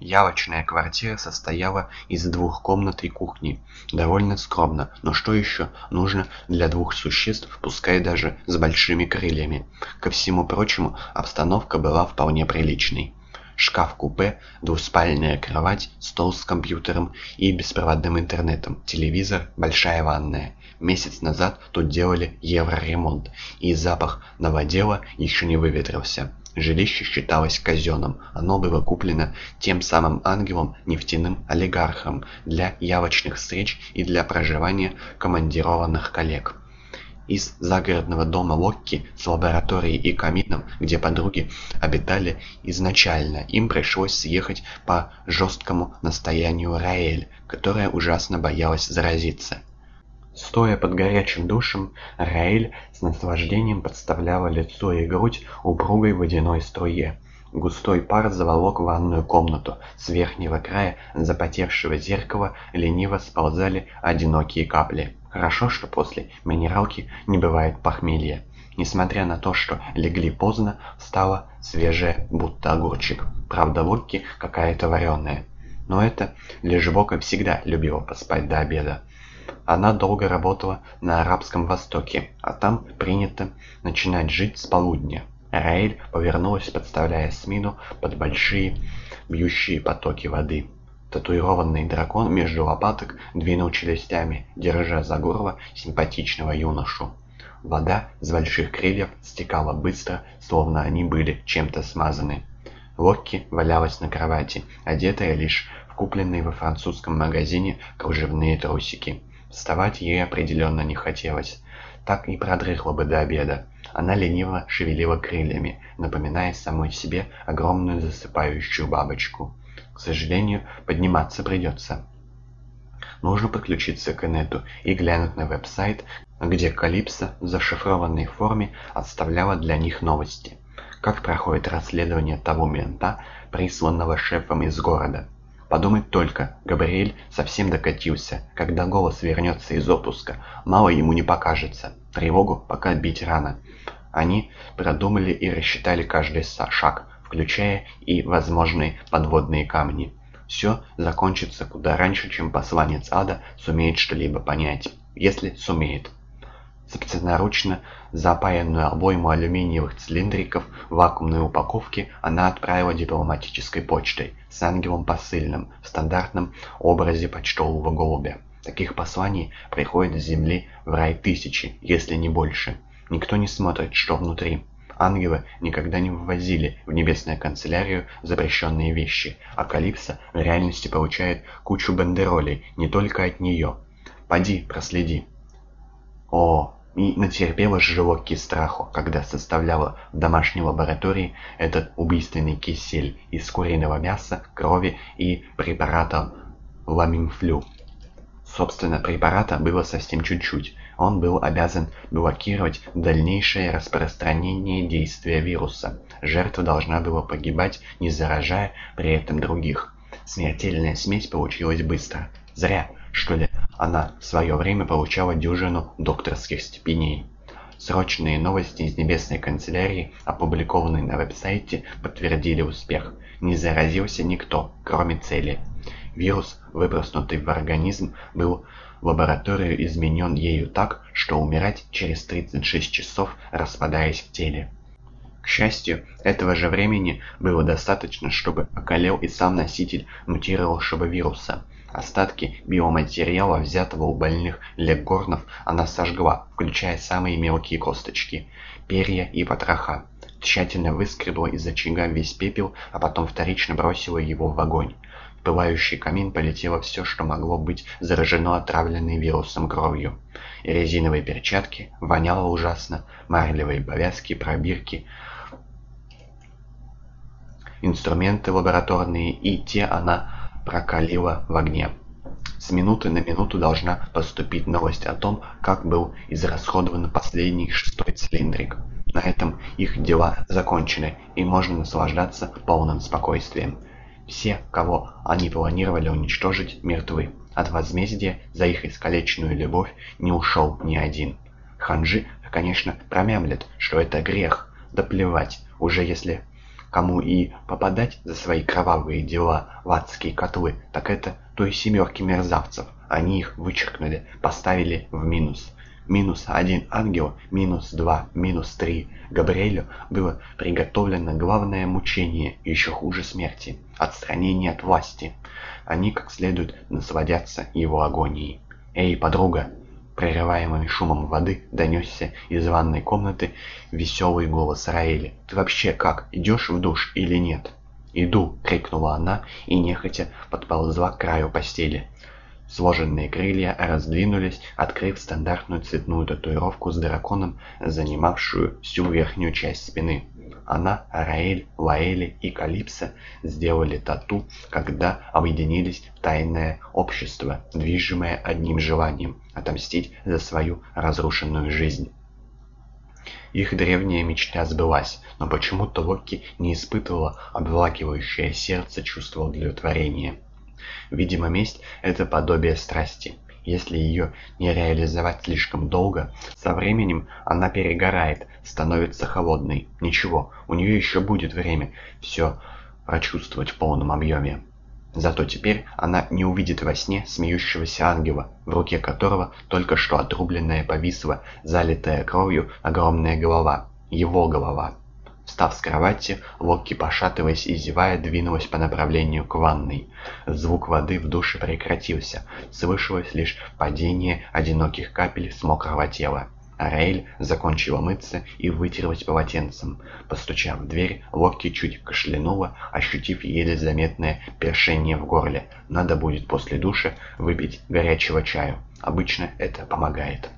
Явочная квартира состояла из двух комнат и кухни. Довольно скромно, но что еще нужно для двух существ, пускай даже с большими крыльями. Ко всему прочему, обстановка была вполне приличной. Шкаф-купе, двуспальная кровать, стол с компьютером и беспроводным интернетом, телевизор, большая ванная. Месяц назад тут делали евроремонт, и запах новодела еще не выветрился. Жилище считалось казенным, оно было куплено тем самым ангелом, нефтяным олигархом, для явочных встреч и для проживания командированных коллег. Из загородного дома Локки с лабораторией и камином, где подруги обитали изначально, им пришлось съехать по жесткому настоянию Раэль, которая ужасно боялась заразиться. Стоя под горячим душем, Раэль с наслаждением подставляла лицо и грудь упругой водяной струе. Густой пар заволок ванную комнату. С верхнего края запотевшего зеркала лениво сползали одинокие капли. Хорошо, что после минералки не бывает похмелья. Несмотря на то, что легли поздно, стало свежее, будто огурчик. Правда, водки какая-то вареная. Но это Лежбока всегда любила поспать до обеда. Она долго работала на Арабском Востоке, а там принято начинать жить с полудня. Раэль повернулась, подставляя Смину под большие бьющие потоки воды. Татуированный дракон между лопаток двинул челюстями, держа за горло симпатичного юношу. Вода с больших крыльев стекала быстро, словно они были чем-то смазаны. Локки валялась на кровати, одетая лишь в купленные во французском магазине кружевные трусики. Вставать ей определенно не хотелось. Так и продрыхла бы до обеда. Она лениво шевелила крыльями, напоминая самой себе огромную засыпающую бабочку. К сожалению, подниматься придется. Нужно подключиться к инету и глянуть на веб-сайт, где Калипсо в зашифрованной форме отставляла для них новости. Как проходит расследование того мента, присланного шефом из города. Подумать только, Габриэль совсем докатился. Когда голос вернется из отпуска, мало ему не покажется. Тревогу пока бить рано. Они продумали и рассчитали каждый шаг, включая и возможные подводные камни. Все закончится куда раньше, чем посланец ада сумеет что-либо понять. Если сумеет собственноручно запаянную обойму алюминиевых цилиндриков в вакуумной упаковке она отправила дипломатической почтой с ангелом посыльным в стандартном образе почтового голубя. Таких посланий приходит с земли в рай тысячи, если не больше. Никто не смотрит, что внутри. Ангелы никогда не ввозили в небесную канцелярию запрещенные вещи, а Калипсо в реальности получает кучу бандеролей не только от нее. Поди, проследи. О, и натерпелась животки страху, когда составляла в домашней лаборатории этот убийственный кисель из куриного мяса, крови и препарата ламимфлю. Собственно, препарата было совсем чуть-чуть. Он был обязан блокировать дальнейшее распространение действия вируса. Жертва должна была погибать, не заражая при этом других. Смертельная смесь получилась быстро. Зря, что ли, она в свое время получала дюжину докторских степеней. Срочные новости из небесной канцелярии, опубликованные на веб-сайте, подтвердили успех. Не заразился никто, кроме цели. Вирус, выпрыснутый в организм, был в лабораторию изменен ею так, что умирать через 36 часов, распадаясь в теле. К счастью, этого же времени было достаточно, чтобы околел и сам носитель мутировавшего вируса. Остатки биоматериала, взятого у больных леггорнов, она сожгла, включая самые мелкие косточки, перья и потроха. Тщательно выскребла из очага весь пепел, а потом вторично бросила его в огонь. В пылающий камин полетело все, что могло быть заражено отравленной вирусом кровью. Резиновые перчатки, воняло ужасно, марлевые повязки, пробирки, инструменты лабораторные, и те она прокалила в огне. С минуты на минуту должна поступить новость о том, как был израсходован последний шестой цилиндрик. На этом их дела закончены, и можно наслаждаться полным спокойствием. Все, кого они планировали уничтожить, мертвы. От возмездия за их искалеченную любовь не ушел ни один. Ханжи, конечно, промямлят, что это грех. Да плевать, уже если кому и попадать за свои кровавые дела в адские котлы, так это той семерки мерзавцев. Они их вычеркнули, поставили в минус. Минус один ангел, минус два, минус три. Габриэлю было приготовлено главное мучение, еще хуже смерти – отстранение от власти. Они как следует насладятся его агонией. «Эй, подруга!» Прерываемый шумом воды донесся из ванной комнаты веселый голос Раэли. «Ты вообще как, идешь в душ или нет?» «Иду!» — крикнула она и нехотя подползла к краю постели. Сложенные крылья раздвинулись, открыв стандартную цветную татуировку с драконом, занимавшую всю верхнюю часть спины. Она, Раэль, Лаэли и Калипсо сделали тату, когда объединились в тайное общество, движимое одним желанием – отомстить за свою разрушенную жизнь. Их древняя мечта сбылась, но почему-то Локи не испытывала обволакивающее сердце чувства удовлетворения. Видимо, месть — это подобие страсти. Если ее не реализовать слишком долго, со временем она перегорает, становится холодной. Ничего, у нее еще будет время все прочувствовать в полном объеме. Зато теперь она не увидит во сне смеющегося ангела, в руке которого только что отрубленная повисла, залитая кровью огромная голова. Его голова. Встав с кровати, Локки, пошатываясь и зевая, двинулась по направлению к ванной. Звук воды в душе прекратился, слышалось лишь падение одиноких капель с мокрого тела. Араэль закончила мыться и вытерлась полотенцем. Постучав в дверь, Локки чуть кашлянула, ощутив еле заметное першение в горле. Надо будет после душа выпить горячего чаю. Обычно это помогает.